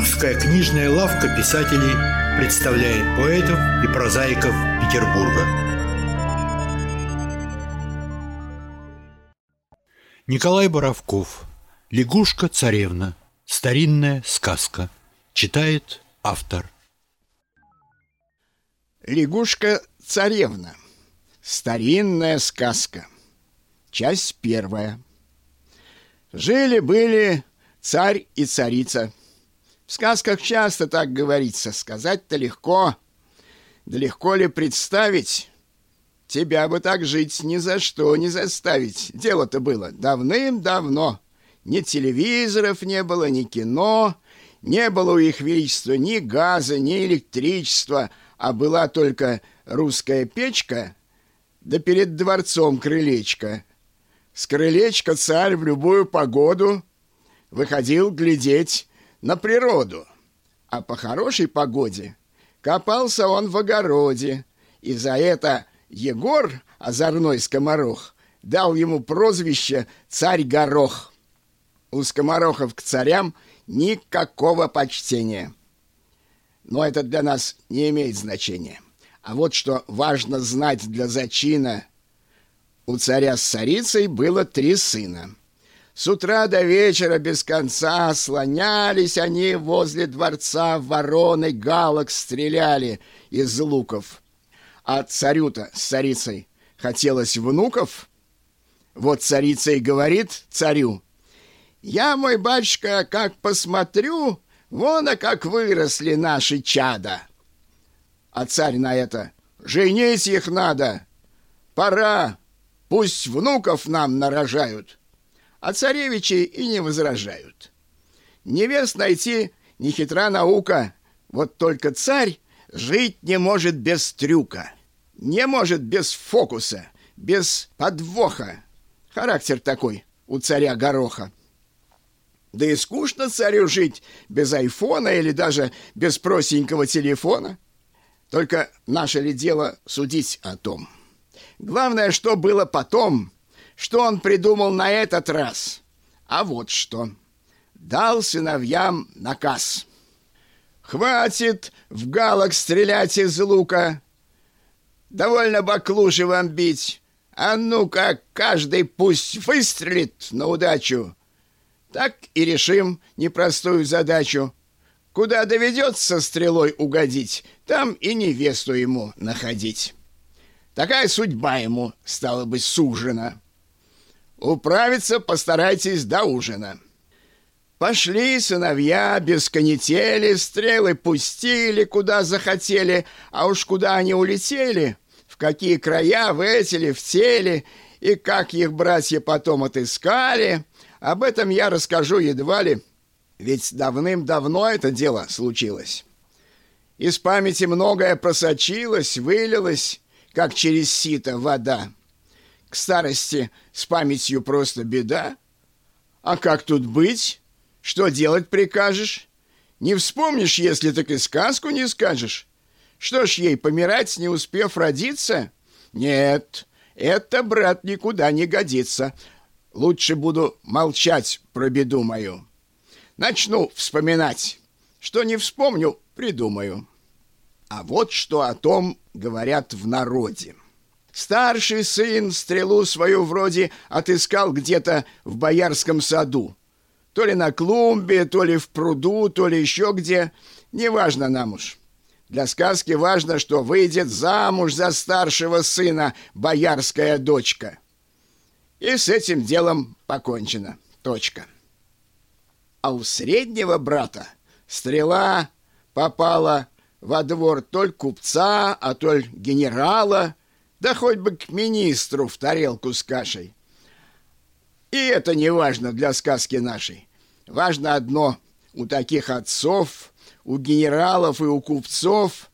Петербургская книжная лавка писателей представляет поэтов и прозаиков Петербурга. Николай Боровков «Лягушка-царевна. Старинная сказка». Читает автор. Лягушка-царевна. Старинная сказка. Часть первая. Жили-были царь и царица. В сказках часто так говорится. Сказать-то легко. Да легко ли представить? Тебя бы так жить ни за что не заставить. Дело-то было давным-давно. Ни телевизоров не было, ни кино. Не было у их величества ни газа, ни электричества, а была только русская печка, да перед дворцом крылечко — с крылечка царь в любую погоду выходил глядеть на природу, а по хорошей погоде копался он в огороде, и за это Егор, озорной скоморох, дал ему прозвище «Царь-горох». У скоморохов к царям никакого почтения. Но это для нас не имеет значения. А вот что важно знать для зачина – у царя с царицей было три сына. С утра до вечера без конца слонялись они возле дворца, вороны галок стреляли из луков. А царю-то с царицей хотелось внуков. Вот царица и говорит царю, «Я, мой батюшка, как посмотрю, вон, а как выросли наши чада». А царь на это, «Женить их надо, пора, Пусть внуков нам нарожают, а царевичи и не возражают. Невест найти не хитра наука, вот только царь жить не может без трюка, не может без фокуса, без подвоха. Характер такой у царя Гороха. Да и скучно царю жить без айфона или даже без простенького телефона. Только наше ли дело судить о том? Главное, что было потом, что он придумал на этот раз. А вот что. Дал сыновьям наказ. Хватит в галок стрелять из лука. Довольно баклуши вам бить. А ну-ка, каждый пусть выстрелит на удачу. Так и решим непростую задачу. Куда доведется стрелой угодить, там и невесту ему находить. Такая судьба ему, стала быть, сужена. Управиться постарайтесь до ужина. Пошли сыновья без канители, стрелы пустили, куда захотели, а уж куда они улетели, в какие края, в эти ли, в теле, и как их братья потом отыскали, об этом я расскажу едва ли, ведь давным-давно это дело случилось. Из памяти многое просочилось, вылилось, как через сито вода. К старости с памятью просто беда. А как тут быть? Что делать прикажешь? Не вспомнишь, если так и сказку не скажешь. Что ж ей, помирать, не успев родиться? Нет, это, брат, никуда не годится. Лучше буду молчать про беду мою. Начну вспоминать. Что не вспомню, придумаю. А вот что о том говорят в народе. Старший сын стрелу свою вроде отыскал где-то в боярском саду. То ли на клумбе, то ли в пруду, то ли еще где. Неважно нам уж. Для сказки важно, что выйдет замуж за старшего сына боярская дочка. И с этим делом покончено. Точка. А у среднего брата стрела попала во двор толь купца, а толь генерала, да хоть бы к министру в тарелку с кашей. И это не важно для сказки нашей. Важно одно — у таких отцов, у генералов и у купцов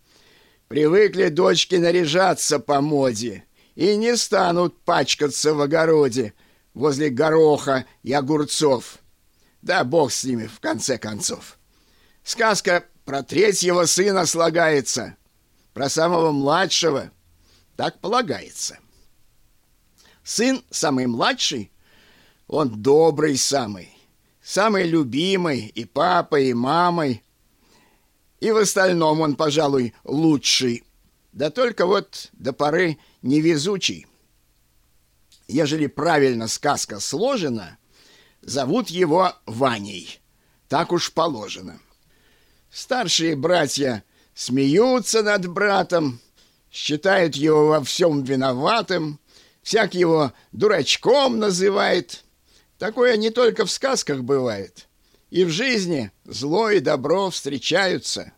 привыкли дочки наряжаться по моде и не станут пачкаться в огороде возле гороха и огурцов. Да бог с ними, в конце концов. Сказка про третьего сына слагается, про самого младшего. Так полагается. Сын самый младший, он добрый самый. самый любимый и папой, и мамой. И в остальном он, пожалуй, лучший. Да только вот до поры невезучий. Ежели правильно сказка сложена, зовут его Ваней. Так уж положено. Старшие братья смеются над братом, считают его во всем виноватым, всяк его дурачком называет. Такое не только в сказках бывает. И в жизни зло и добро встречаются.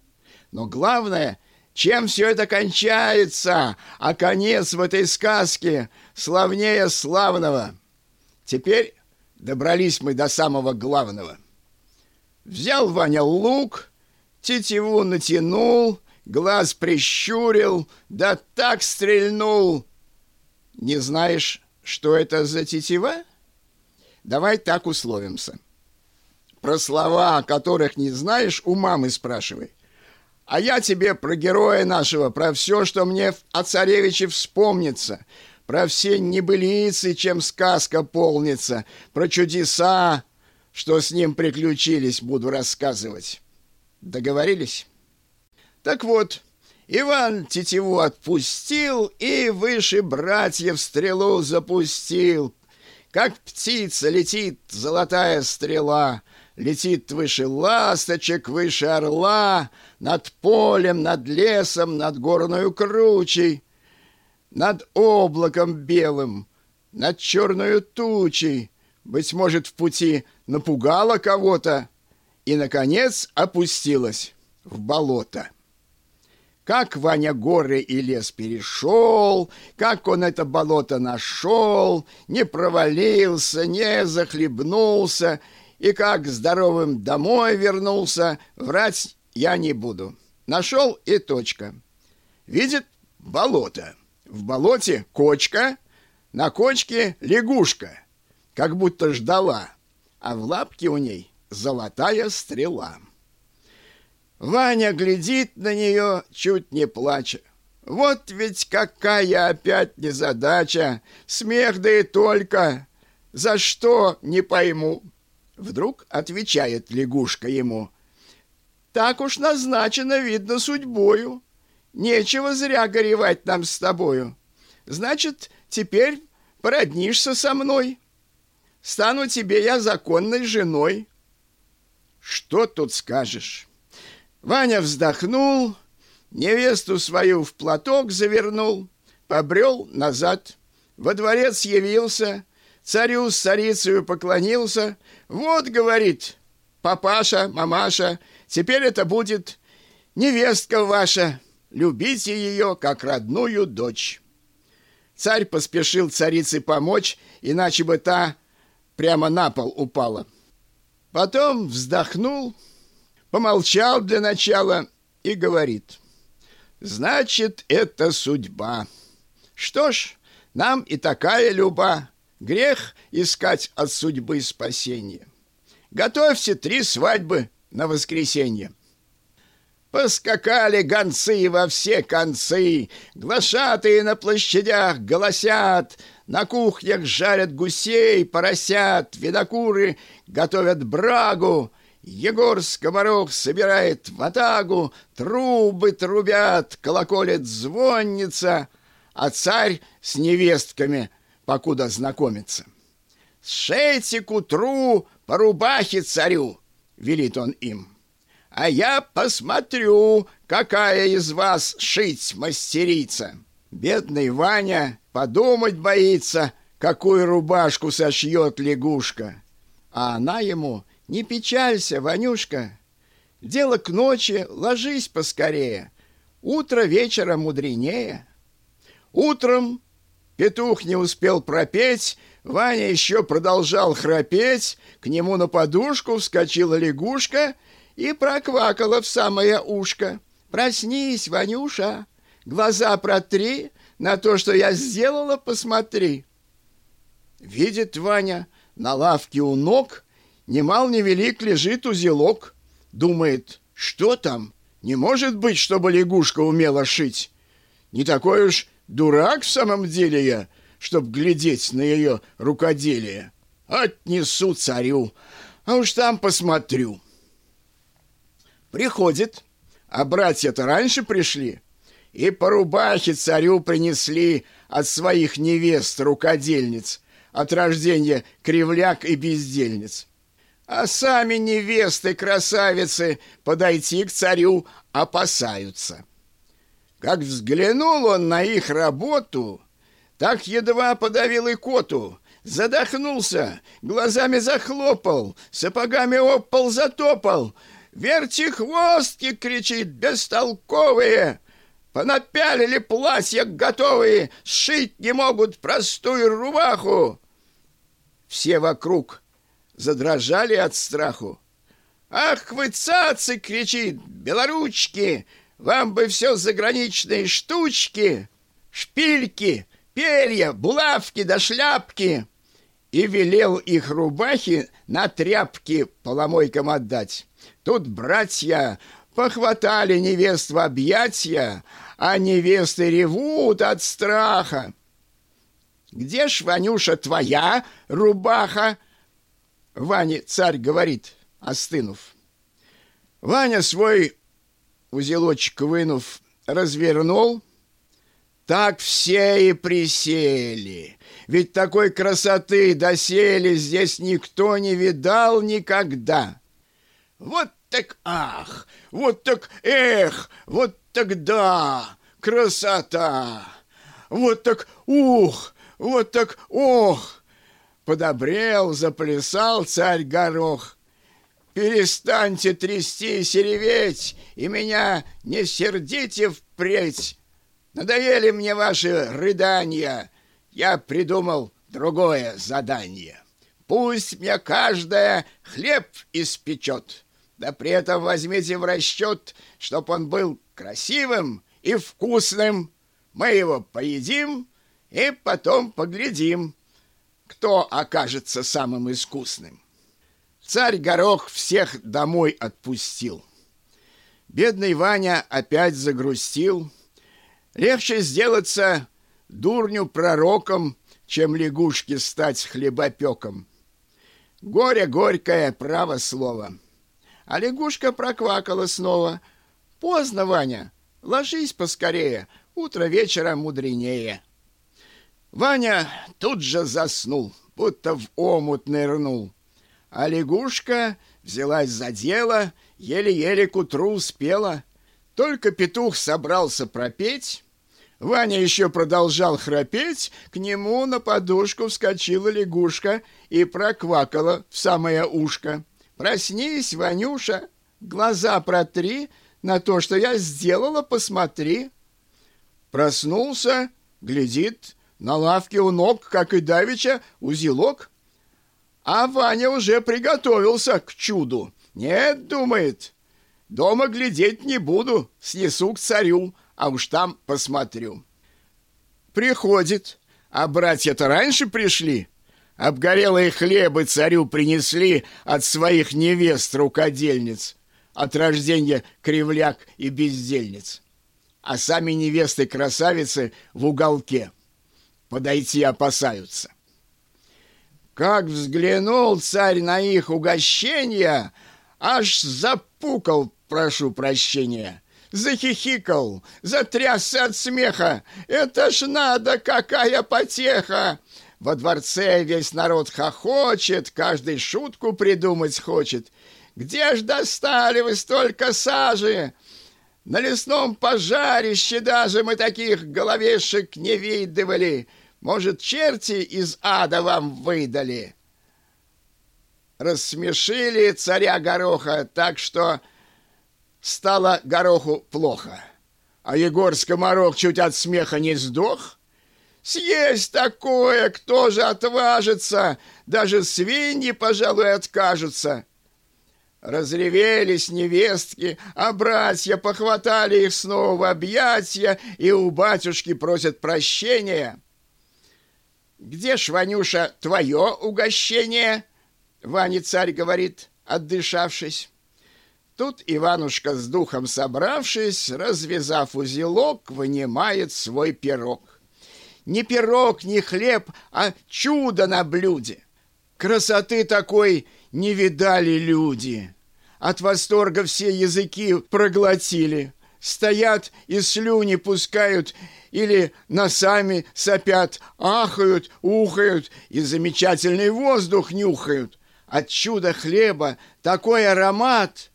Но главное, чем все это кончается, а конец в этой сказке славнее славного. Теперь добрались мы до самого главного. Взял Ваня лук, тетиву натянул, глаз прищурил, да так стрельнул. Не знаешь, что это за тетива? Давай так условимся. Про слова, которых не знаешь, у мамы спрашивай. А я тебе про героя нашего, про все, что мне о царевиче вспомнится, про все небылицы, чем сказка полнится, про чудеса, что с ним приключились, буду рассказывать. Договорились? Так вот, Иван тетиву отпустил и выше братьев стрелу запустил. Как птица летит золотая стрела — Летит выше ласточек, выше орла, Над полем, над лесом, над горную кручей, Над облаком белым, над черную тучей. Быть может, в пути напугала кого-то И, наконец, опустилась в болото. Как Ваня горы и лес перешел, Как он это болото нашел, Не провалился, не захлебнулся — и как здоровым домой вернулся, врать я не буду. Нашел и точка. Видит болото. В болоте кочка, на кочке лягушка, как будто ждала, а в лапке у ней золотая стрела. Ваня глядит на нее, чуть не плача. Вот ведь какая опять незадача, смех да и только. За что, не пойму. Вдруг отвечает лягушка ему. «Так уж назначено, видно, судьбою. Нечего зря горевать нам с тобою. Значит, теперь породнишься со мной. Стану тебе я законной женой». Что тут скажешь? Ваня вздохнул, невесту свою в платок завернул, побрел назад, во дворец явился, царю с царицею поклонился. Вот, говорит, папаша, мамаша, теперь это будет невестка ваша. Любите ее, как родную дочь. Царь поспешил царице помочь, иначе бы та прямо на пол упала. Потом вздохнул, помолчал для начала и говорит, «Значит, это судьба. Что ж, нам и такая люба. Грех искать от судьбы спасения. Готовься три свадьбы на воскресенье. Поскакали гонцы во все концы, Глашатые на площадях голосят, На кухнях жарят гусей, поросят, Винокуры готовят брагу, Егор скоморох собирает ватагу, Трубы трубят, колоколит звонница, А царь с невестками покуда знакомиться. «Сшейте к утру по рубахе царю!» — велит он им. «А я посмотрю, какая из вас шить мастерица!» Бедный Ваня подумать боится, какую рубашку сошьет лягушка. А она ему «Не печалься, Ванюшка, дело к ночи, ложись поскорее, утро вечера мудренее». Утром Петух не успел пропеть, Ваня еще продолжал храпеть, к нему на подушку вскочила лягушка и проквакала в самое ушко. «Проснись, Ванюша, глаза протри, на то, что я сделала, посмотри». Видит Ваня, на лавке у ног немал невелик лежит узелок. Думает, что там? Не может быть, чтобы лягушка умела шить. Не такой уж Дурак в самом деле я, чтоб глядеть на ее рукоделие. Отнесу царю, а уж там посмотрю. Приходит, а братья-то раньше пришли, и по рубахе царю принесли от своих невест рукодельниц, от рождения кривляк и бездельниц. А сами невесты-красавицы подойти к царю опасаются. Как взглянул он на их работу, так едва подавил икоту, задохнулся, глазами захлопал, сапогами об пол затопал. «Вертихвостки!» — кричит, «бестолковые!» Понапялили платья готовые, сшить не могут простую рубаху. Все вокруг задрожали от страху. «Ах вы, цацы!» — кричит, «белоручки! Вам бы все заграничные штучки, шпильки, перья, булавки да шляпки!» И велел их рубахи на тряпки поломойкам отдать. Тут братья похватали невест в объятья, а невесты ревут от страха. «Где ж, Ванюша, твоя рубаха?» Ване царь говорит, остынув. Ваня свой узелочек вынув, развернул. Так все и присели. Ведь такой красоты доселе здесь никто не видал никогда. Вот так ах, вот так эх, вот так да, красота! Вот так ух, вот так ох! Подобрел, заплясал царь Горох. Перестаньте трястись и реветь, и меня не сердите впредь. Надоели мне ваши рыдания, я придумал другое задание. Пусть мне каждая хлеб испечет, да при этом возьмите в расчет, чтоб он был красивым и вкусным. Мы его поедим и потом поглядим, кто окажется самым искусным. Царь Горох всех домой отпустил. Бедный Ваня опять загрустил. Легче сделаться дурню-пророком, чем лягушке стать хлебопеком. Горе горькое, право слово. А лягушка проквакала снова — Поздно, Ваня. Ложись поскорее. Утро вечера мудренее. Ваня тут же заснул, будто в омут нырнул. А лягушка взялась за дело, еле-еле к утру успела. Только петух собрался пропеть. Ваня еще продолжал храпеть, к нему на подушку вскочила лягушка и проквакала в самое ушко. «Проснись, Ванюша, глаза протри, на то, что я сделала, посмотри. Проснулся, глядит, на лавке у ног, как и давеча, узелок. А Ваня уже приготовился к чуду. Нет, думает, дома глядеть не буду, снесу к царю, а уж там посмотрю. Приходит, а братья-то раньше пришли. Обгорелые хлебы царю принесли от своих невест-рукодельниц от рождения кривляк и бездельниц, а сами невесты-красавицы в уголке. Подойти опасаются. Как взглянул царь на их угощение, аж запукал, прошу прощения, захихикал, затрясся от смеха. Это ж надо, какая потеха! Во дворце весь народ хохочет, каждый шутку придумать хочет — где ж достали вы столько сажи? На лесном пожарище даже мы таких головешек не видывали. Может, черти из ада вам выдали?» Рассмешили царя Гороха так, что стало Гороху плохо. А Егор Скоморох чуть от смеха не сдох. Съесть такое кто же отважится? Даже свиньи, пожалуй, откажутся. Разревелись невестки, а братья похватали их снова в объятия и у батюшки просят прощения. «Где ж, Ванюша, твое угощение?» Ваня царь говорит, отдышавшись. Тут Иванушка с духом собравшись, развязав узелок, вынимает свой пирог. Не пирог, не хлеб, а чудо на блюде. Красоты такой не видали люди. От восторга все языки проглотили. Стоят и слюни пускают или носами сопят, ахают, ухают и замечательный воздух нюхают. От чуда хлеба такой аромат.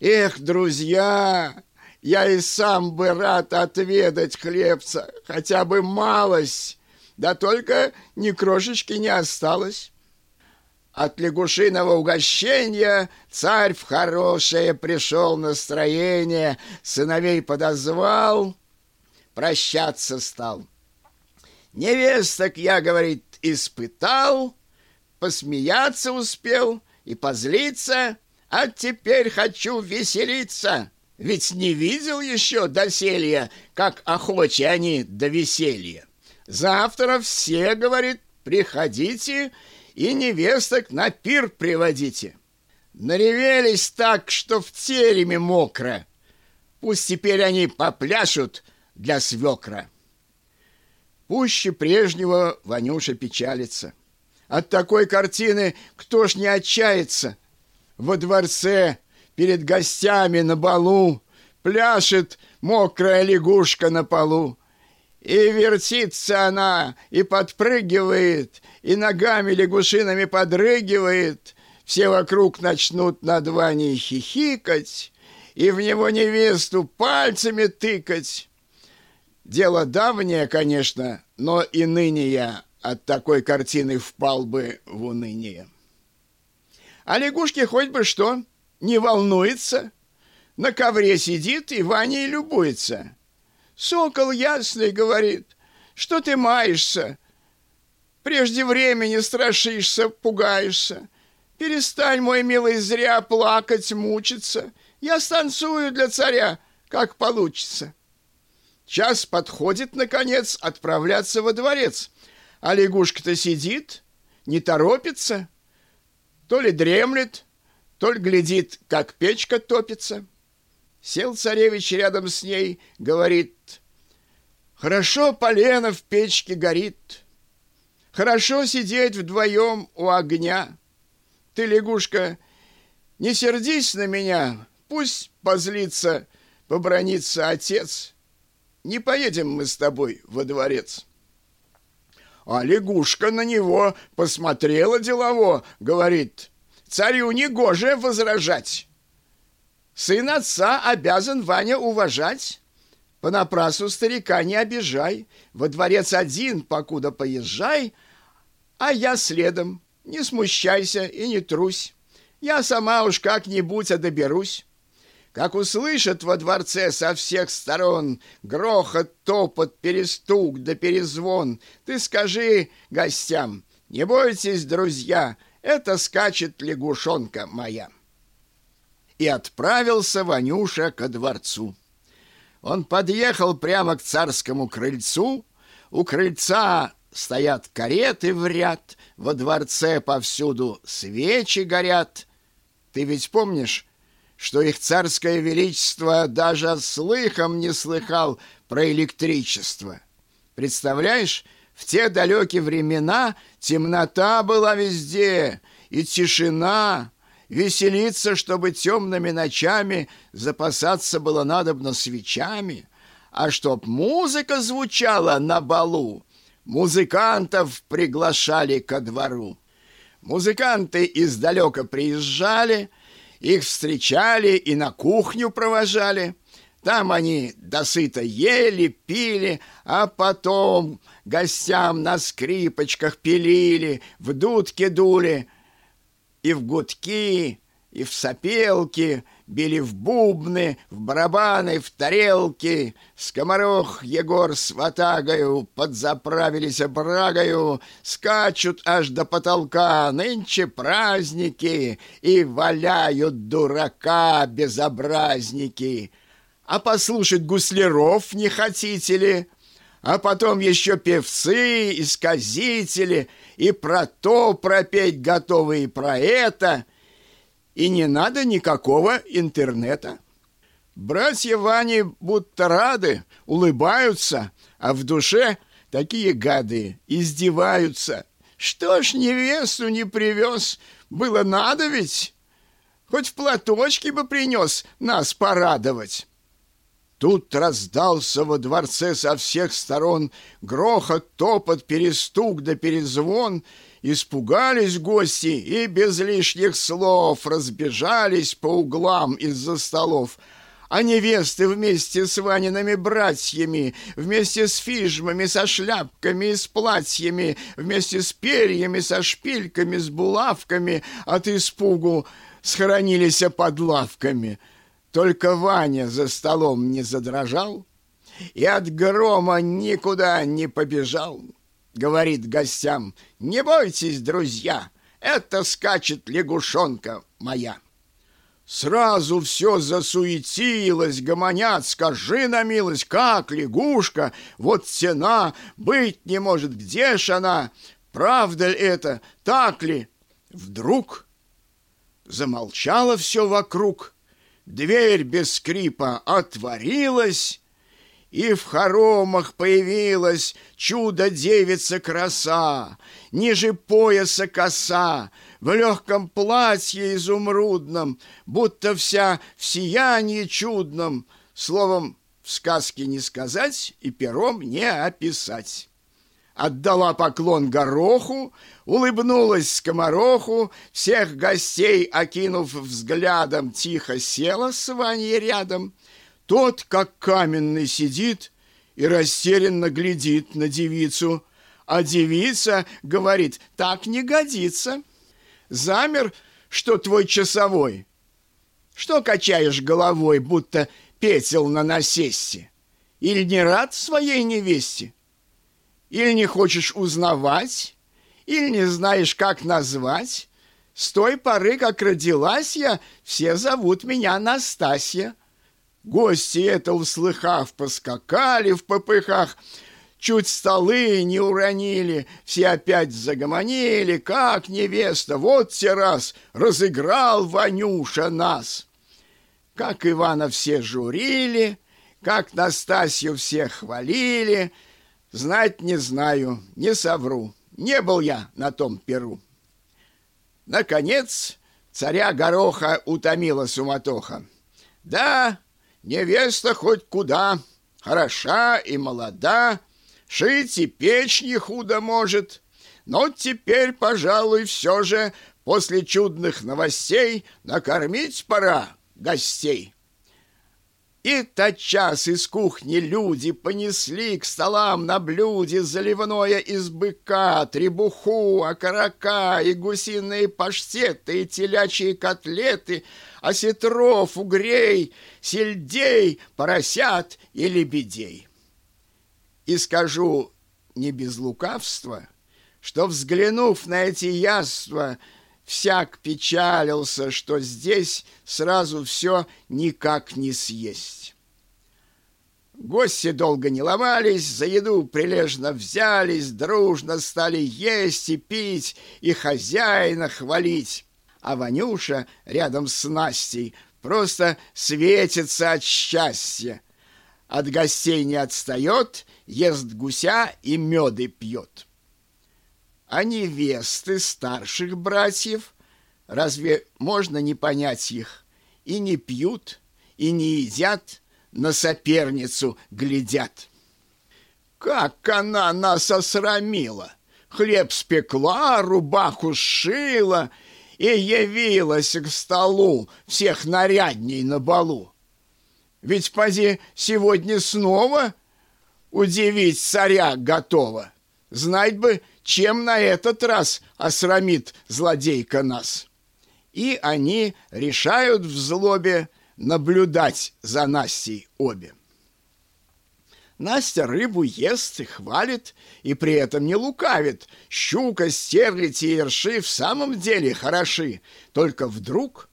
Эх, друзья, я и сам бы рад отведать хлебца, хотя бы малость, да только ни крошечки не осталось. От лягушиного угощения царь в хорошее пришел настроение, сыновей подозвал, прощаться стал. Невесток я, говорит, испытал, посмеяться успел и позлиться, а теперь хочу веселиться. Ведь не видел еще доселья, как охочи они до веселья. Завтра все, говорит, приходите и невесток на пир приводите. Наревелись так, что в тереме мокро. Пусть теперь они попляшут для свекра. Пуще прежнего Ванюша печалится. От такой картины кто ж не отчается? Во дворце перед гостями на балу пляшет мокрая лягушка на полу. И вертится она, и подпрыгивает, и ногами лягушинами подрыгивает. Все вокруг начнут над Ваней хихикать, и в него невесту пальцами тыкать. Дело давнее, конечно, но и ныне я от такой картины впал бы в уныние. А лягушке хоть бы что, не волнуется, на ковре сидит и Ваней любуется. Сокол ясный говорит, что ты маешься, прежде времени страшишься, пугаешься. Перестань, мой милый, зря плакать, мучиться. Я станцую для царя, как получится. Час подходит, наконец, отправляться во дворец. А лягушка-то сидит, не торопится, то ли дремлет, то ли глядит, как печка топится. Сел царевич рядом с ней, говорит, «Хорошо полено в печке горит, хорошо сидеть вдвоем у огня. Ты, лягушка, не сердись на меня, пусть позлится, побронится отец. Не поедем мы с тобой во дворец». А лягушка на него посмотрела делово, говорит, «Царю негоже возражать». Сын отца обязан Ваня уважать. Понапрасу старика не обижай, во дворец один, покуда поезжай, а я следом, не смущайся и не трусь. Я сама уж как-нибудь одоберусь. Как услышат во дворце со всех сторон грохот, топот, перестук да перезвон, ты скажи гостям, не бойтесь, друзья, это скачет лягушонка моя и отправился Ванюша ко дворцу. Он подъехал прямо к царскому крыльцу. У крыльца стоят кареты в ряд, во дворце повсюду свечи горят. Ты ведь помнишь, что их царское величество даже слыхом не слыхал про электричество? Представляешь, в те далекие времена темнота была везде, и тишина, Веселиться, чтобы темными ночами запасаться было надобно свечами, а чтоб музыка звучала на балу, музыкантов приглашали ко двору. Музыканты издалека приезжали, их встречали и на кухню провожали. Там они досыто ели, пили, а потом гостям на скрипочках пилили, в дудки дули — и в гудки, и в сопелки, били в бубны, в барабаны, в тарелки. Скоморох Егор с ватагою подзаправились брагою, скачут аж до потолка, нынче праздники, и валяют дурака безобразники. А послушать гусляров не хотите ли? А потом еще певцы, исказители — и про то пропеть готовы, и про это, и не надо никакого интернета. Братья Вани будто рады, улыбаются, а в душе такие гады издеваются, Что ж невесту не привез? Было надо ведь. Хоть в платочке бы принес нас порадовать. Тут раздался во дворце со всех сторон грохот, топот, перестук да перезвон. Испугались гости и без лишних слов разбежались по углам из-за столов — а невесты вместе с Ваниными братьями, вместе с фижмами, со шляпками и с платьями, вместе с перьями, со шпильками, с булавками от испугу схоронились под лавками. Только Ваня за столом не задрожал и от грома никуда не побежал. Говорит гостям, не бойтесь, друзья, это скачет лягушонка моя. Сразу все засуетилось, гомонят, скажи на милость, как лягушка, вот цена, быть не может, где ж она, правда ли это, так ли? Вдруг замолчало все вокруг, дверь без скрипа отворилась, и в хоромах появилась чудо-девица краса, ниже пояса коса, в легком платье изумрудном, будто вся в сиянии чудном, словом, в сказке не сказать и пером не описать. Отдала поклон гороху, улыбнулась скомороху, всех гостей, окинув взглядом, тихо села с Ваней рядом. Тот, как каменный, сидит и растерянно глядит на девицу, а девица говорит, так не годится замер, что твой часовой? Что качаешь головой, будто петел на насесте? Или не рад своей невесте? Или не хочешь узнавать? Или не знаешь, как назвать? С той поры, как родилась я, все зовут меня Настасья. Гости это услыхав, поскакали в попыхах, Чуть столы не уронили, все опять загомонили, как невеста, вот те раз разыграл Ванюша нас. Как Ивана все журили, как Настасью все хвалили, знать не знаю, не совру, не был я на том перу. Наконец царя Гороха утомила суматоха. Да, невеста хоть куда, хороша и молода, Шить и печь не худо может. Но теперь, пожалуй, все же после чудных новостей накормить пора гостей. И тотчас из кухни люди понесли к столам на блюде заливное из быка, требуху, окорока и гусиные паштеты, и телячьи котлеты, осетров, угрей, сельдей, поросят и лебедей. И скажу не без лукавства, что, взглянув на эти яства, всяк печалился, что здесь сразу все никак не съесть. Гости долго не ломались, за еду прилежно взялись, дружно стали есть и пить, и хозяина хвалить. А Ванюша рядом с Настей просто светится от счастья. От гостей не отстает ест гуся и меды пьет. А невесты старших братьев, разве можно не понять их? И не пьют, и не едят, на соперницу глядят. Как она нас осрамила! Хлеб спекла, рубаху сшила и явилась к столу всех нарядней на балу. Ведь, поди, сегодня снова удивить царя готова. Знать бы, чем на этот раз осрамит злодейка нас. И они решают в злобе наблюдать за Настей обе. Настя рыбу ест и хвалит, и при этом не лукавит. Щука, стерлядь и ерши в самом деле хороши. Только вдруг...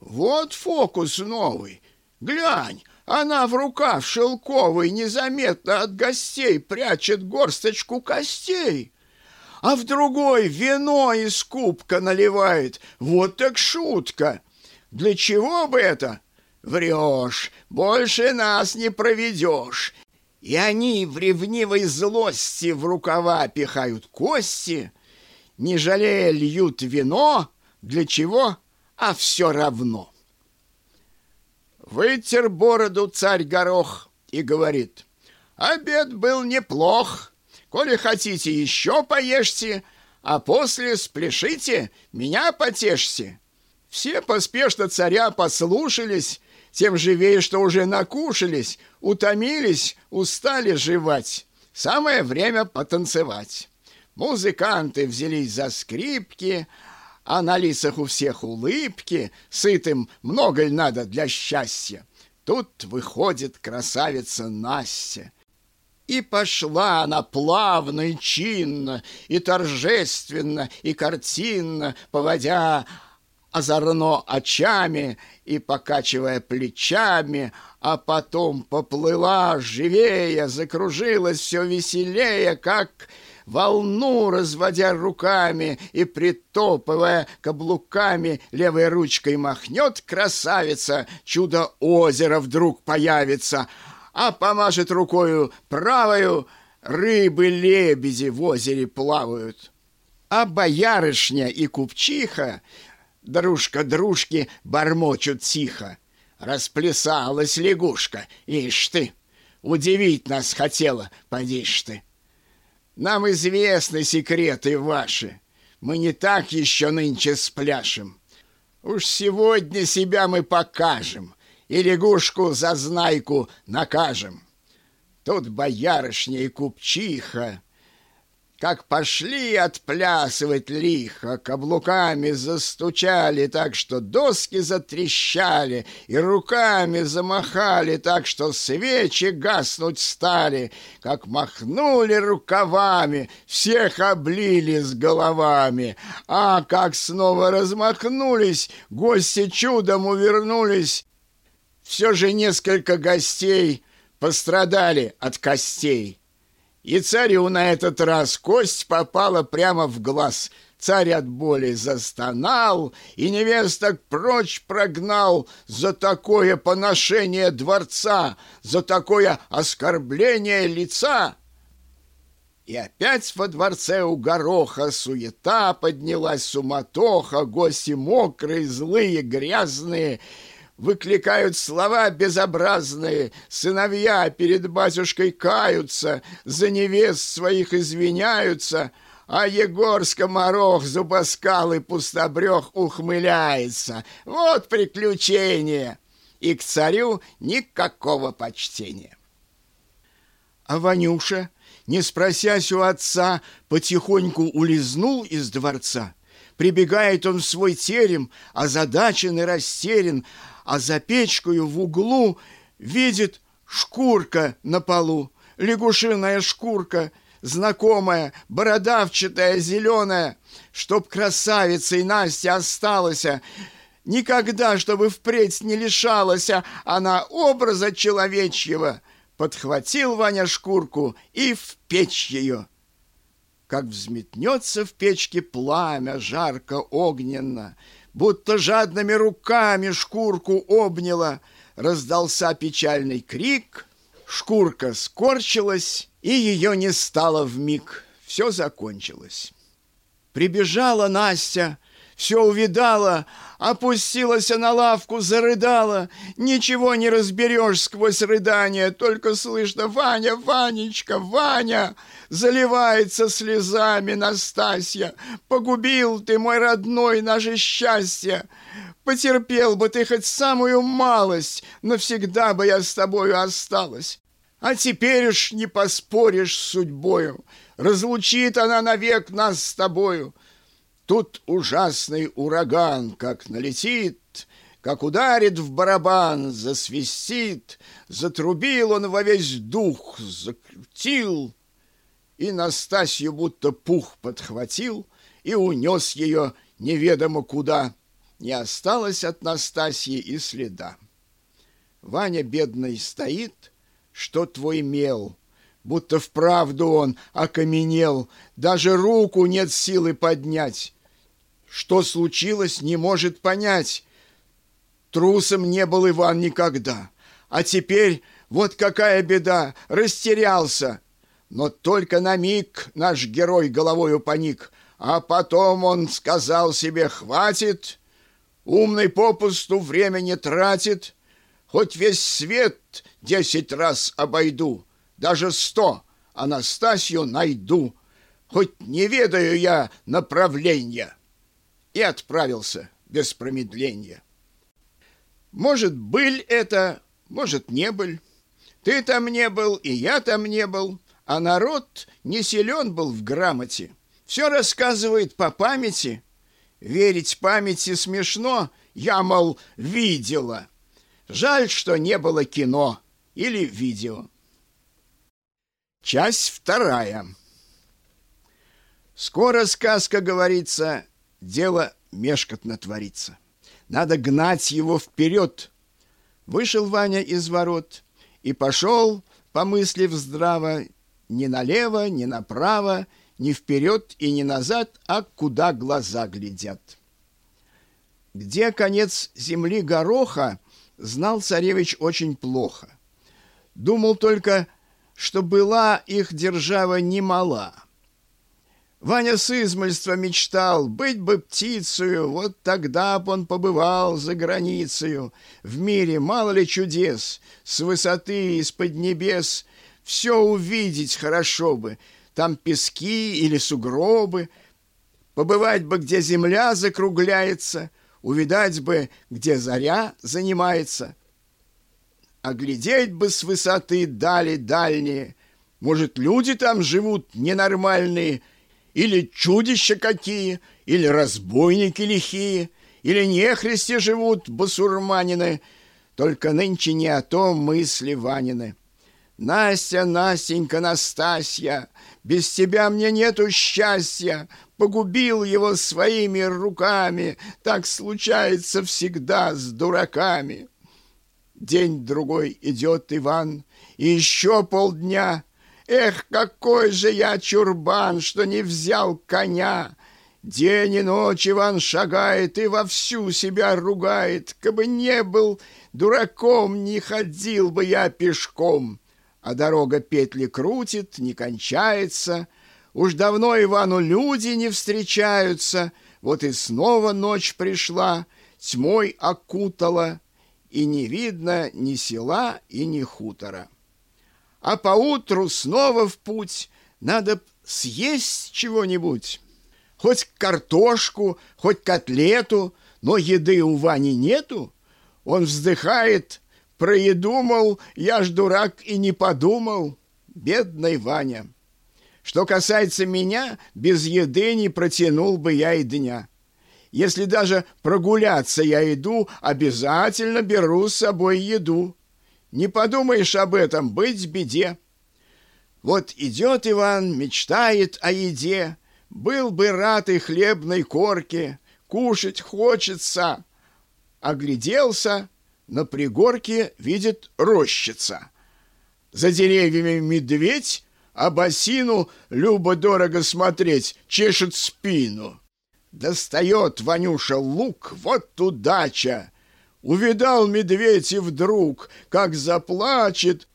Вот фокус новый. Глянь, она в рукав шелковый незаметно от гостей прячет горсточку костей, а в другой вино из кубка наливает. Вот так шутка! Для чего бы это? Врешь, больше нас не проведешь. и они в ревнивой злости в рукава пихают кости, не жалея льют вино, для чего, а все равно. Вытер бороду царь Горох и говорит, обед был неплох, коли хотите еще поешьте, а после спляшите, меня потешьте. Все поспешно царя послушались, тем живее, что уже накушались, утомились, устали жевать. Самое время потанцевать. Музыканты взялись за скрипки, а на лицах у всех улыбки, сытым много ли надо для счастья. Тут выходит красавица Настя. И пошла она плавно и чинно, и торжественно, и картинно, поводя озорно очами и покачивая плечами, а потом поплыла живее, закружилась все веселее, как волну разводя руками и притопывая каблуками, левой ручкой махнет красавица, чудо озера вдруг появится, а помашет рукою правою, рыбы-лебеди в озере плавают. А боярышня и купчиха дружка дружки бормочут тихо. Расплясалась лягушка, ишь ты, удивить нас хотела, подишь ты. Нам известны секреты ваши, мы не так еще нынче спляшем. Уж сегодня себя мы покажем и лягушку за знайку накажем. Тут боярышня и купчиха как пошли отплясывать лихо, каблуками застучали так, что доски затрещали, и руками замахали так, что свечи гаснуть стали, как махнули рукавами, всех облили с головами, а как снова размахнулись, гости чудом увернулись. Все же несколько гостей пострадали от костей. И царю на этот раз кость попала прямо в глаз. Царь от боли застонал, и невесток прочь прогнал за такое поношение дворца, за такое оскорбление лица. И опять во дворце у гороха суета поднялась суматоха, гости мокрые, злые, грязные — выкликают слова безобразные, сыновья перед батюшкой каются, за невест своих извиняются, а Егор Скоморох, зубоскал и пустобрех ухмыляется. Вот приключение! И к царю никакого почтения. А Ванюша, не спросясь у отца, потихоньку улизнул из дворца. Прибегает он в свой терем, озадачен и растерян, а за печкою в углу видит шкурка на полу, лягушиная шкурка, знакомая, бородавчатая, зеленая, чтоб красавицей Настя осталась, никогда, чтобы впредь не лишалась она образа человечьего. Подхватил Ваня шкурку и в печь ее. Как взметнется в печке пламя жарко огненно, будто жадными руками шкурку обняла. Раздался печальный крик, шкурка скорчилась, и ее не стало в миг. Все закончилось. Прибежала Настя, все увидала, опустилась на лавку, зарыдала. Ничего не разберешь сквозь рыдание, только слышно «Ваня, Ванечка, Ваня!» Заливается слезами Настасья. «Погубил ты, мой родной, наше счастье!» Потерпел бы ты хоть самую малость, навсегда бы я с тобою осталась. А теперь уж не поспоришь с судьбою, разлучит она навек нас с тобою. Тут ужасный ураган, как налетит, как ударит в барабан, засвистит, затрубил он во весь дух, закрутил, и Настасью будто пух подхватил и унес ее неведомо куда. Не осталось от Настасьи и следа. Ваня бедный стоит, что твой мел, будто вправду он окаменел, даже руку нет силы поднять. Что случилось, не может понять. Трусом не был Иван никогда, а теперь Вот какая беда! Растерялся!» Но только на миг наш герой головою поник, а потом он сказал себе «Хватит!» Умный попусту время не тратит, Хоть весь свет десять раз обойду, Даже сто Анастасию найду, Хоть не ведаю я направления. И отправился без промедления. Может, быль это, может, не быль. Ты там не был, и я там не был, а народ не силен был в грамоте. Все рассказывает по памяти. Верить памяти смешно, я, мол, видела. Жаль, что не было кино или видео. Часть вторая. Скоро сказка говорится, дело мешкотно творится. Надо гнать его вперед. Вышел Ваня из ворот и пошел, помыслив здраво, ни налево, ни направо, ни вперед и ни назад, а куда глаза глядят. Где конец земли гороха, знал царевич очень плохо. Думал только, что была их держава немала. Ваня с измольства мечтал, быть бы птицею, вот тогда б он побывал за границею. В мире мало ли чудес, с высоты, из-под небес, все увидеть хорошо бы, там пески или сугробы, побывать бы, где земля закругляется, увидать бы, где заря занимается. Оглядеть бы с высоты дали дальние, может, люди там живут ненормальные, или чудища какие, или разбойники лихие, или нехристи живут басурманины, только нынче не о том мысли Ванины. Настя, Настенька, Настасья, без тебя мне нету счастья, погубил его своими руками, так случается всегда с дураками. День-другой идет Иван, и еще полдня. Эх, какой же я чурбан, что не взял коня! День и ночь Иван шагает и вовсю себя ругает. Кабы не был дураком, не ходил бы я пешком а дорога петли крутит, не кончается. Уж давно Ивану люди не встречаются, вот и снова ночь пришла, тьмой окутала, и не видно ни села и ни хутора. А поутру снова в путь, надо съесть чего-нибудь, хоть картошку, хоть котлету, но еды у Вани нету. Он вздыхает, Проедумал, я ж дурак и не подумал. Бедный Ваня. Что касается меня, без еды не протянул бы я и дня. Если даже прогуляться я иду, обязательно беру с собой еду. Не подумаешь об этом, быть беде. Вот идет Иван, мечтает о еде, был бы рад и хлебной корке, кушать хочется. Огляделся, на пригорке видит рощица. За деревьями медведь, а басину любо-дорого смотреть, чешет спину. Достает Ванюша лук, вот удача. Увидал медведь и вдруг, как заплачет,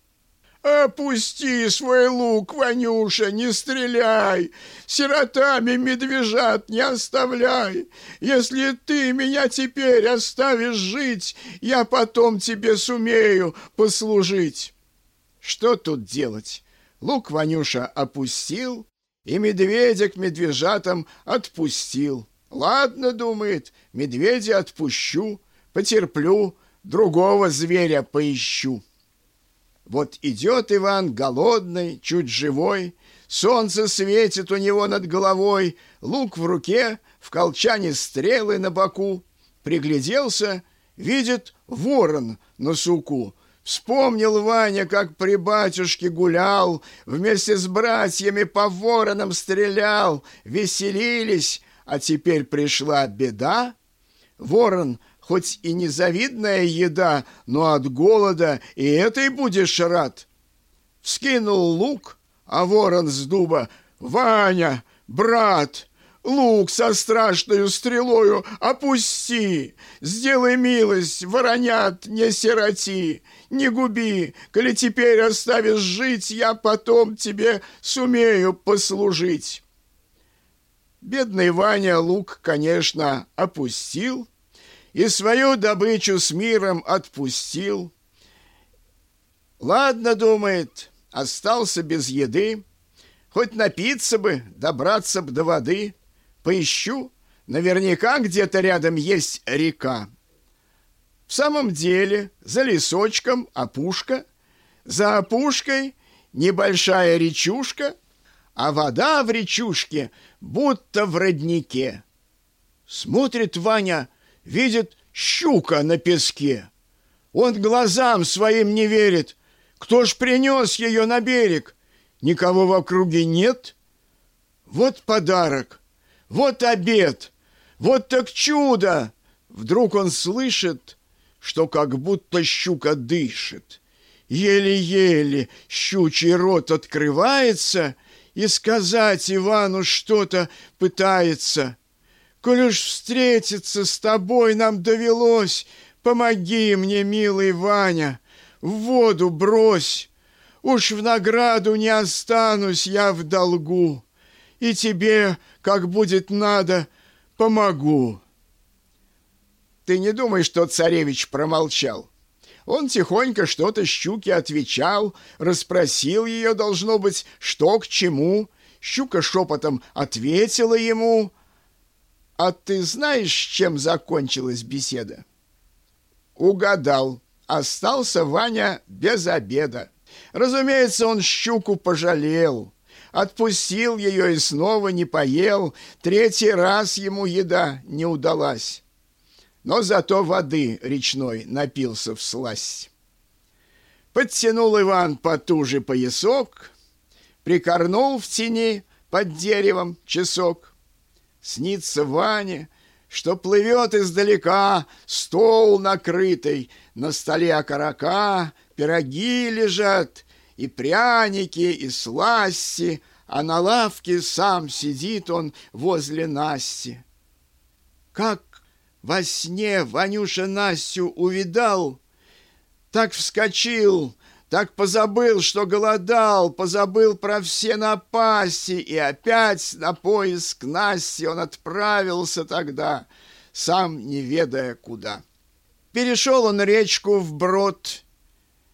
«Опусти свой лук, Ванюша, не стреляй! Сиротами медвежат не оставляй! Если ты меня теперь оставишь жить, я потом тебе сумею послужить!» Что тут делать? Лук Ванюша опустил, и медведя к медвежатам отпустил. «Ладно, — думает, — медведя отпущу, потерплю, другого зверя поищу». Вот идет Иван голодный, чуть живой, солнце светит у него над головой, лук в руке, в колчане стрелы на боку. Пригляделся, видит ворон на суку. Вспомнил Ваня, как при батюшке гулял, вместе с братьями по воронам стрелял, веселились, а теперь пришла беда. Ворон — хоть и незавидная еда, но от голода и этой будешь рад. Вскинул лук, а ворон с дуба «Ваня, брат, лук со страшною стрелою опусти, сделай милость, воронят не сироти, не губи, коли теперь оставишь жить, я потом тебе сумею послужить. Бедный Ваня лук, конечно, опустил и свою добычу с миром отпустил. Ладно, думает, остался без еды, хоть напиться бы, добраться бы до воды. Поищу, наверняка где-то рядом есть река. В самом деле, за лесочком опушка, за опушкой небольшая речушка, а вода в речушке будто в роднике. Смотрит Ваня, видит щука на песке. Он глазам своим не верит. Кто ж принес ее на берег? Никого в округе нет. Вот подарок, вот обед, вот так чудо! Вдруг он слышит, что как будто щука дышит. Еле-еле щучий рот открывается и сказать Ивану что-то пытается. Коль уж встретиться с тобой нам довелось, помоги мне, милый Ваня, в воду брось. Уж в награду не останусь я в долгу, и тебе, как будет надо, помогу. Ты не думай, что царевич промолчал. Он тихонько что-то щуке отвечал, расспросил ее, должно быть, что к чему. Щука шепотом ответила ему. «А ты знаешь, чем закончилась беседа?» Угадал. Остался Ваня без обеда. Разумеется, он щуку пожалел. Отпустил ее и снова не поел. Третий раз ему еда не удалась но зато воды речной напился в сласть. Подтянул Иван потуже поясок, прикорнул в тени под деревом часок. Снится Ване, что плывет издалека стол накрытый, на столе окорока, пироги лежат, и пряники, и сласти, а на лавке сам сидит он возле Насти. Как во сне Ванюша Настю увидал, так вскочил, так позабыл, что голодал, позабыл про все напасти, и опять на поиск Насти он отправился тогда, сам не ведая куда. Перешел он речку вброд,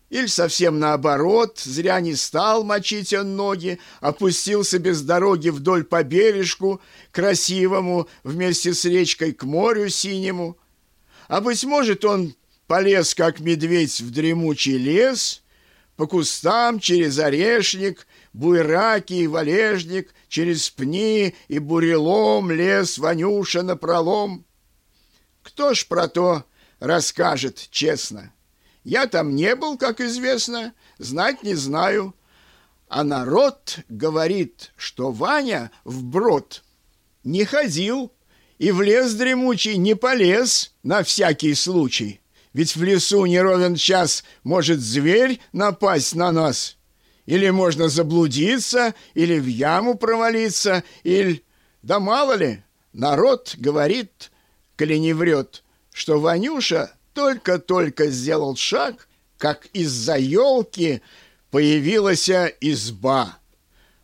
или совсем наоборот, зря не стал мочить он ноги, опустился без дороги вдоль по бережку, красивому, вместе с речкой к морю синему. А, быть может, он полез, как медведь, в дремучий лес, по кустам через орешник, буйраки и валежник, через пни и бурелом лес Ванюша напролом. Кто ж про то расскажет честно? Я там не был, как известно, знать не знаю. А народ говорит, что Ваня вброд не ходил и в лес дремучий не полез на всякий случай. Ведь в лесу не ровен час может зверь напасть на нас. Или можно заблудиться, или в яму провалиться, или... Да мало ли, народ говорит, коли не врет, что Ванюша только-только сделал шаг, как из-за елки появилась изба.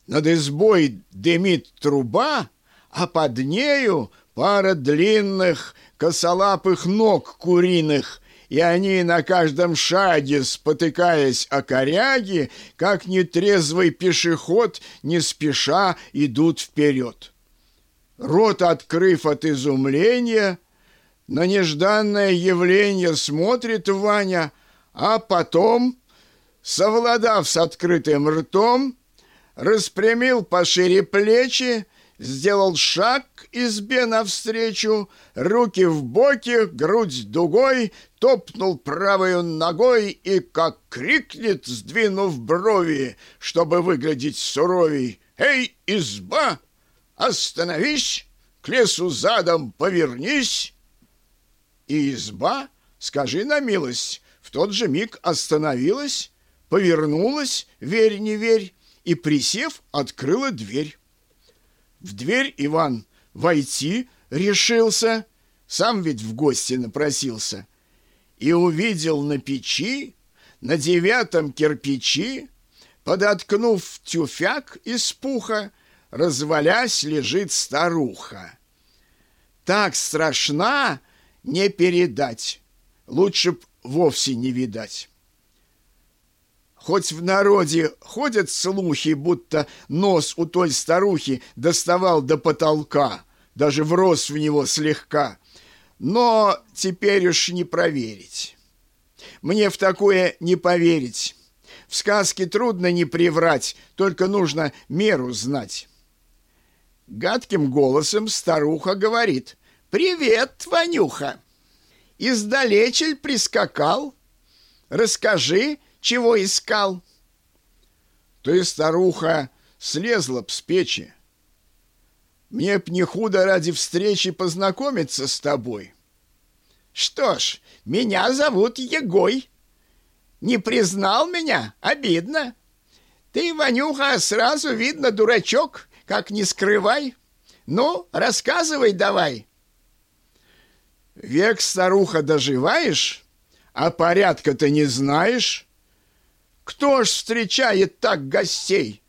Над избой дымит труба, а под нею пара длинных косолапых ног куриных, и они на каждом шаге, спотыкаясь о коряги, как нетрезвый пешеход, не спеша идут вперед. Рот открыв от изумления, на нежданное явление смотрит Ваня, а потом, совладав с открытым ртом, распрямил пошире плечи, сделал шаг избе навстречу, руки в боки, грудь дугой, топнул правой ногой и, как крикнет, сдвинув брови, чтобы выглядеть суровей, «Эй, изба, остановись, к лесу задом повернись!» и изба, скажи на милость, в тот же миг остановилась, повернулась, верь не верь, и, присев, открыла дверь. В дверь Иван войти решился, сам ведь в гости напросился, и увидел на печи, на девятом кирпичи, подоткнув тюфяк из пуха, развалясь лежит старуха. Так страшна не передать, лучше б вовсе не видать. Хоть в народе ходят слухи, будто нос у той старухи доставал до потолка, даже врос в него слегка, но теперь уж не проверить. Мне в такое не поверить. В сказке трудно не приврать, только нужно меру знать. Гадким голосом старуха говорит «Привет, Ванюха!» Издалечель прискакал? Расскажи, чего искал. Ты, старуха, слезла б с печи. Мне б не худо ради встречи познакомиться с тобой. Что ж, меня зовут Егой. Не признал меня? Обидно. Ты, Ванюха, сразу видно дурачок, как не скрывай. Ну, рассказывай давай. Век, старуха, доживаешь, а порядка-то не знаешь? Кто ж встречает так гостей?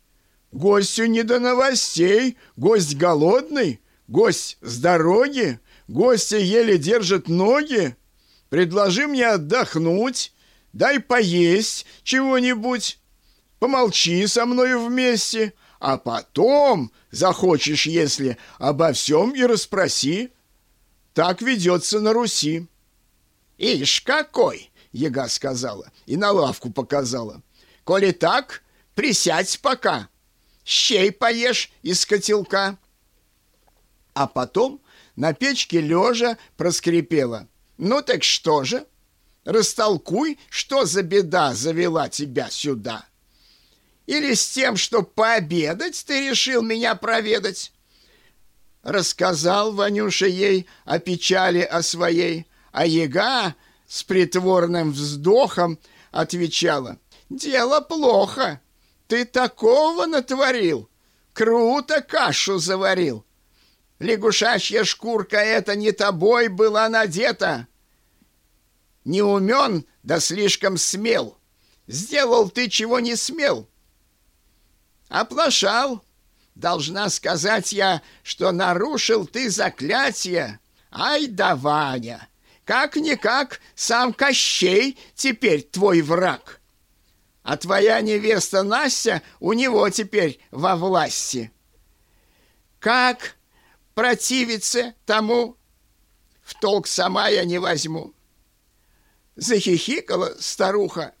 Гостю не до новостей, гость голодный, гость с дороги, гостя еле держит ноги. Предложи мне отдохнуть, дай поесть чего-нибудь, помолчи со мной вместе, а потом захочешь, если обо всем и расспроси. Так ведется на Руси. «Ишь, какой!» — яга сказала и на лавку показала. Коли так, присядь пока, щей поешь из котелка. А потом на печке лежа проскрипела. Ну так что же? Растолкуй, что за беда завела тебя сюда. Или с тем, что пообедать ты решил меня проведать? Рассказал Ванюша ей о печали о своей, а яга с притворным вздохом отвечала — Дело плохо. Ты такого натворил. Круто кашу заварил. Лягушачья шкурка эта не тобой была надета. Не умен, да слишком смел. Сделал ты, чего не смел. Оплошал. Должна сказать я, что нарушил ты заклятие. Ай да, Ваня, как-никак сам Кощей теперь твой враг а твоя невеста Настя у него теперь во власти. Как противиться тому, в толк сама я не возьму. Захихикала старуха,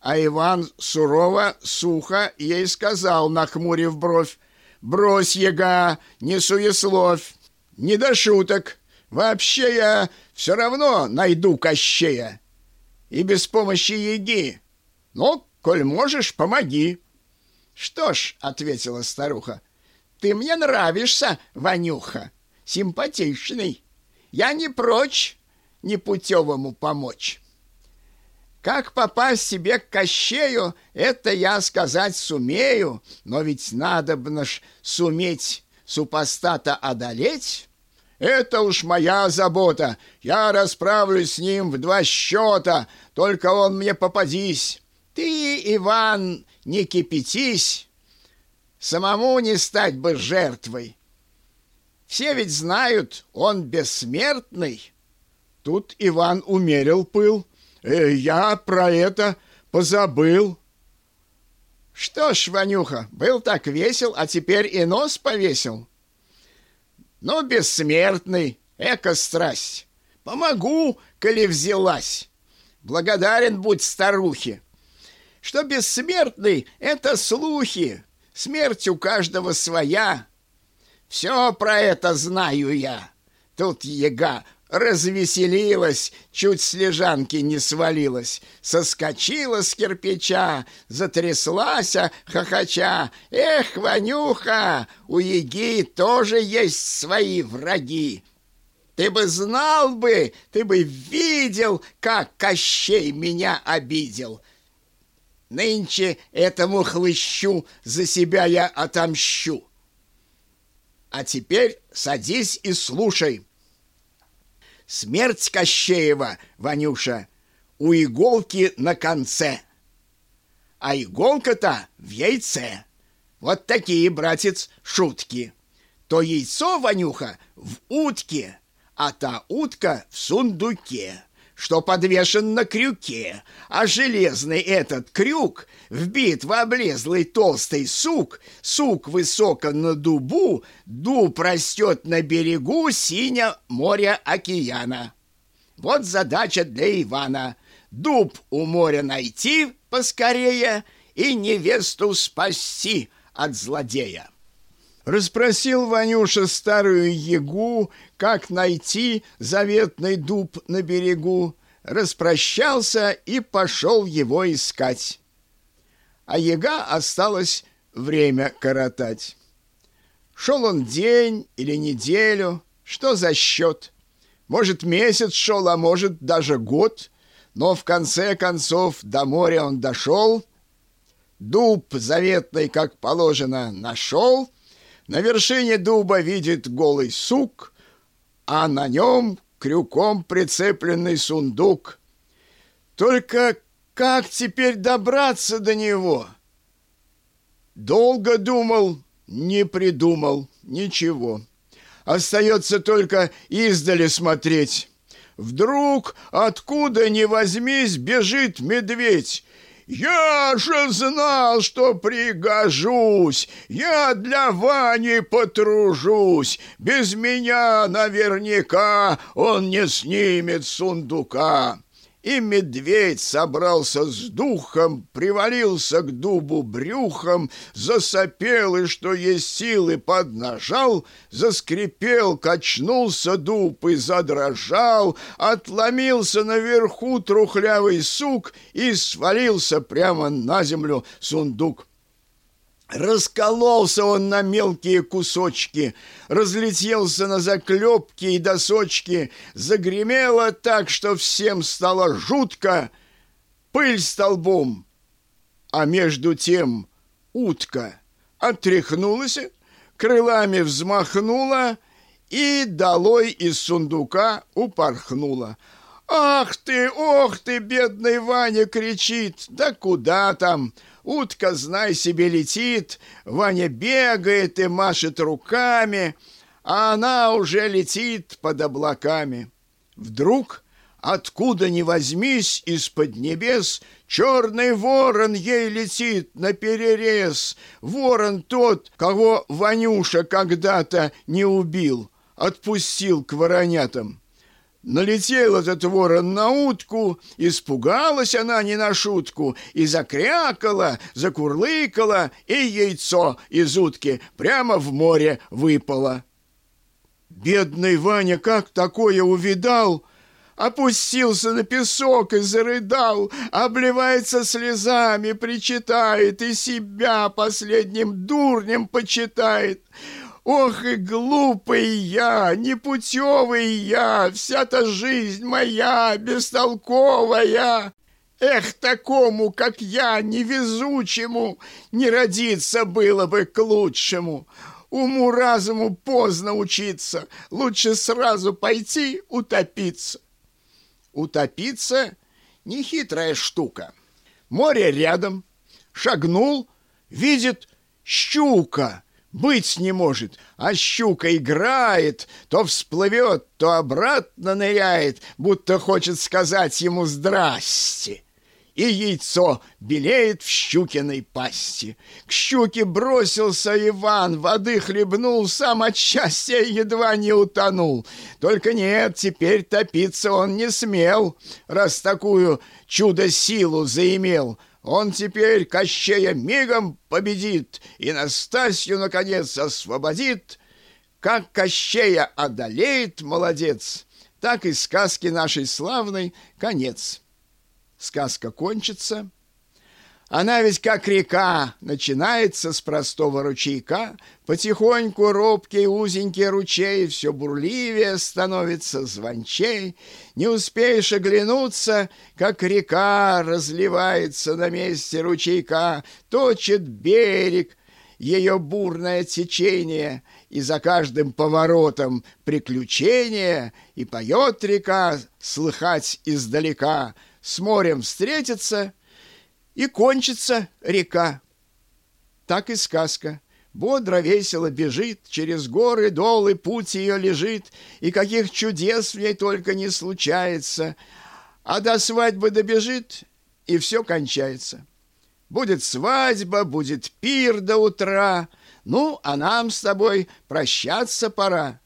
а Иван сурово, сухо ей сказал, нахмурив бровь, «Брось, яга, не суесловь, не до шуток. Вообще я все равно найду Кощея. И без помощи яги. Ну, Коль можешь, помоги. Что ж, ответила старуха, ты мне нравишься, Ванюха, симпатичный. Я не прочь непутевому помочь. Как попасть себе к Кощею, это я сказать сумею, но ведь надо бы наш суметь супостата одолеть. Это уж моя забота, я расправлюсь с ним в два счета, только он мне попадись. Ты, Иван, не кипятись, самому не стать бы жертвой. Все ведь знают, он бессмертный. Тут Иван умерил пыл. Э, я про это позабыл. Что ж, Ванюха, был так весел, а теперь и нос повесил. Ну, бессмертный, эко-страсть. Помогу, коли взялась. Благодарен будь старухе что бессмертный — это слухи, смерть у каждого своя. Все про это знаю я. Тут яга развеселилась, чуть с лежанки не свалилась, соскочила с кирпича, затряслась, хохоча. Эх, Ванюха, у яги тоже есть свои враги. Ты бы знал бы, ты бы видел, как Кощей меня обидел. Нынче этому хлыщу за себя я отомщу. А теперь садись и слушай. Смерть Кощеева, Ванюша, у иголки на конце, а иголка-то в яйце. Вот такие, братец, шутки. То яйцо, Ванюха, в утке, а та утка в сундуке что подвешен на крюке, а железный этот крюк вбит в облезлый толстый сук, сук высоко на дубу, дуб растет на берегу синя моря океана. Вот задача для Ивана — дуб у моря найти поскорее и невесту спасти от злодея. Расспросил Ванюша старую ягу, как найти заветный дуб на берегу, распрощался и пошел его искать. А яга осталось время коротать. Шел он день или неделю, что за счет? Может, месяц шел, а может, даже год, но в конце концов до моря он дошел, дуб заветный, как положено, нашел — на вершине дуба видит голый сук, а на нем крюком прицепленный сундук. Только как теперь добраться до него? Долго думал, не придумал ничего. Остается только издали смотреть. Вдруг, откуда ни возьмись, бежит медведь я же знал, что пригожусь. Я для Вани потружусь. Без меня наверняка он не снимет сундука. И медведь собрался с духом, привалился к дубу брюхом, засопел и, что есть силы, поднажал, заскрипел, качнулся дуб и задрожал, отломился наверху трухлявый сук и свалился прямо на землю сундук. Раскололся он на мелкие кусочки, разлетелся на заклепки и досочки, загремело так, что всем стало жутко, пыль столбом. А между тем утка отряхнулась, крылами взмахнула и долой из сундука упорхнула. «Ах ты, ох ты, бедный Ваня!» кричит. «Да куда там?» Утка, знай себе, летит, Ваня бегает и машет руками, а она уже летит под облаками. Вдруг, откуда ни возьмись, из-под небес черный ворон ей летит на перерез. Ворон тот, кого Ванюша когда-то не убил, отпустил к воронятам. Налетел этот ворон на утку, испугалась она не на шутку и закрякала, закурлыкала, и яйцо из утки прямо в море выпало. Бедный Ваня как такое увидал, опустился на песок и зарыдал, обливается слезами, причитает и себя последним дурнем почитает. Ох и глупый я, непутевый я, вся-то жизнь моя бестолковая. Эх, такому, как я, невезучему, не родиться было бы к лучшему. Уму-разуму поздно учиться, лучше сразу пойти утопиться. Утопиться — нехитрая штука. Море рядом, шагнул, видит щука — быть не может, а щука играет, то всплывет, то обратно ныряет, будто хочет сказать ему «здрасте» и яйцо белеет в щукиной пасти. К щуке бросился Иван, воды хлебнул, сам от счастья едва не утонул. Только нет, теперь топиться он не смел, раз такую чудо-силу заимел. Он теперь Кощея мигом победит и Настасью, наконец, освободит. Как Кощея одолеет молодец, так и сказки нашей славной конец. Сказка кончится, она ведь как река, начинается с простого ручейка, потихоньку робкий узенький ручей все бурливее становится звончей. Не успеешь оглянуться, как река разливается на месте ручейка, точит берег ее бурное течение, и за каждым поворотом приключения, и поет река, слыхать издалека, с морем встретится, и кончится река. Так и сказка. Бодро весело бежит, через горы, долы путь ее лежит, и каких чудес в ней только не случается. А до свадьбы добежит, и все кончается. Будет свадьба, будет пир до утра, ну, а нам с тобой прощаться пора.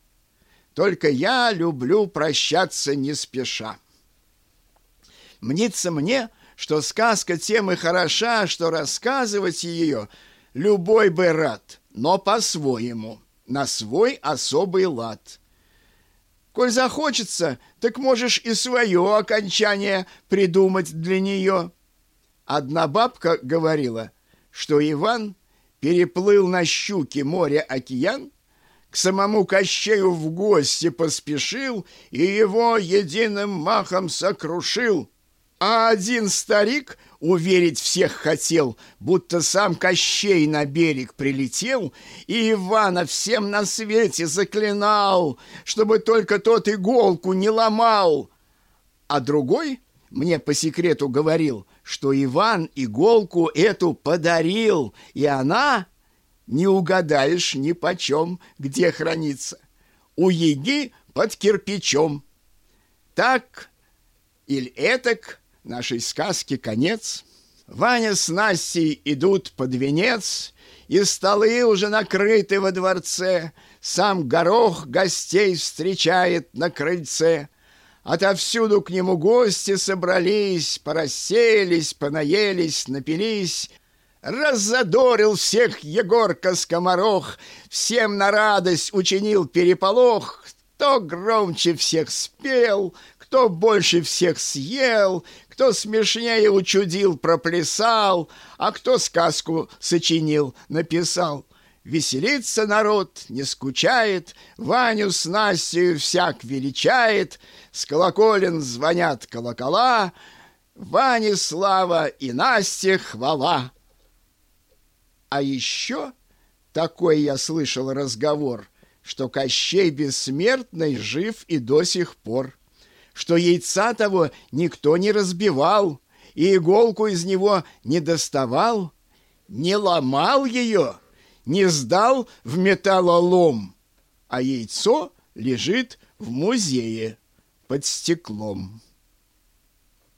Только я люблю прощаться не спеша. Мнится мне, что сказка тем и хороша, что рассказывать ее любой бы рад, но по-своему, на свой особый лад. Коль захочется, так можешь и свое окончание придумать для нее. Одна бабка говорила, что Иван переплыл на щуке море-океан, к самому Кощею в гости поспешил и его единым махом сокрушил. А один старик уверить всех хотел, будто сам Кощей на берег прилетел и Ивана всем на свете заклинал, чтобы только тот иголку не ломал. А другой мне по секрету говорил, что Иван иголку эту подарил, и она, не угадаешь ни почем, где хранится, у еги под кирпичом. Так или этак нашей сказки конец. Ваня с Настей идут под венец, и столы уже накрыты во дворце, сам горох гостей встречает на крыльце — Отовсюду к нему гости собрались, порасселись, понаелись, напились. Раззадорил всех Егорка Скоморох, всем на радость учинил переполох. Кто громче всех спел, кто больше всех съел, кто смешнее учудил, проплясал, а кто сказку сочинил, написал. Веселится народ, не скучает, Ваню с Настей всяк величает, С колоколен звонят колокола, Ване слава и Насте хвала. А еще такой я слышал разговор, Что Кощей Бессмертный жив и до сих пор, Что яйца того никто не разбивал, И иголку из него не доставал, Не ломал ее — не сдал в металлолом, а яйцо лежит в музее под стеклом.